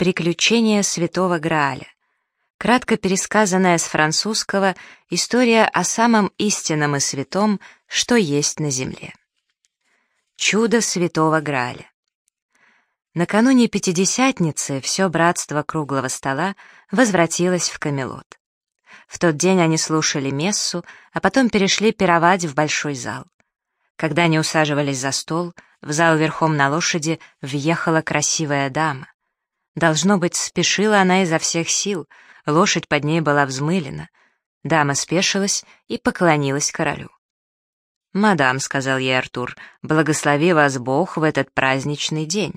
Приключения святого Грааля. Кратко пересказанная с французского история о самом истинном и святом, что есть на земле. Чудо святого Грааля. Накануне Пятидесятницы все братство круглого стола возвратилось в Камелот. В тот день они слушали мессу, а потом перешли пировать в большой зал. Когда они усаживались за стол, в зал верхом на лошади въехала красивая дама. Должно быть, спешила она изо всех сил, лошадь под ней была взмылена. Дама спешилась и поклонилась королю. «Мадам», — сказал ей Артур, — «благослови вас Бог в этот праздничный день».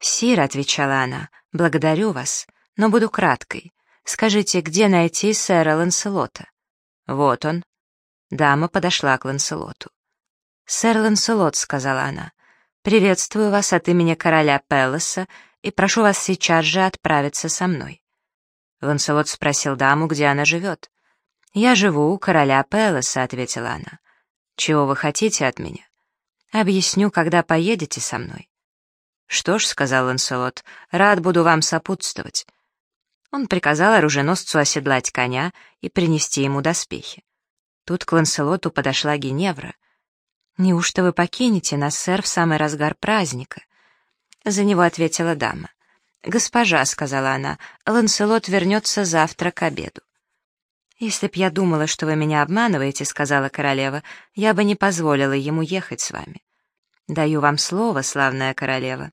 «Сир», — отвечала она, — «благодарю вас, но буду краткой. Скажите, где найти сэра Ланселота?» «Вот он». Дама подошла к Ланселоту. «Сэр Ланселот», — сказала она, — «приветствую вас от имени короля Пелоса и прошу вас сейчас же отправиться со мной». Ланселот спросил даму, где она живет. «Я живу у короля Пелоса», — ответила она. «Чего вы хотите от меня?» «Объясню, когда поедете со мной». «Что ж», — сказал Ланселот, — «рад буду вам сопутствовать». Он приказал оруженосцу оседлать коня и принести ему доспехи. Тут к Ланселоту подошла Геневра. «Неужто вы покинете нас, сэр, в самый разгар праздника?» За него ответила дама. «Госпожа», — сказала она, — «Ланселот вернется завтра к обеду». «Если б я думала, что вы меня обманываете», — сказала королева, — «я бы не позволила ему ехать с вами». «Даю вам слово, славная королева».